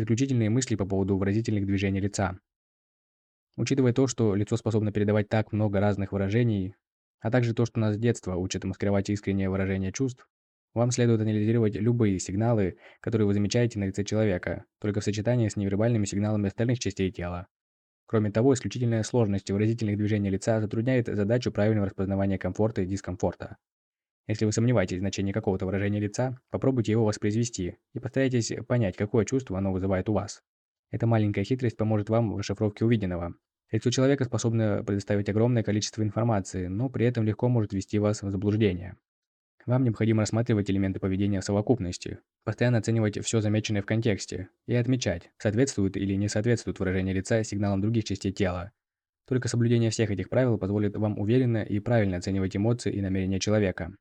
Заключительные мысли по поводу выразительных движений лица. Учитывая то, что лицо способно передавать так много разных выражений, а также то, что нас с детства учат маскировать искреннее выражение чувств, вам следует анализировать любые сигналы, которые вы замечаете на лице человека, только в сочетании с невербальными сигналами остальных частей тела. Кроме того, исключительная сложность выразительных движений лица затрудняет задачу правильного распознавания комфорта и дискомфорта. Если вы сомневаетесь в значении какого-то выражения лица, попробуйте его воспроизвести и постарайтесь понять, какое чувство оно вызывает у вас. Эта маленькая хитрость поможет вам в расшифровке увиденного. Лицо человека способно предоставить огромное количество информации, но при этом легко может ввести вас в заблуждение. Вам необходимо рассматривать элементы поведения в совокупности, постоянно оценивать все замеченное в контексте и отмечать, соответствует или не соответствует выражение лица сигналам других частей тела. Только соблюдение всех этих правил позволит вам уверенно и правильно оценивать эмоции и намерения человека.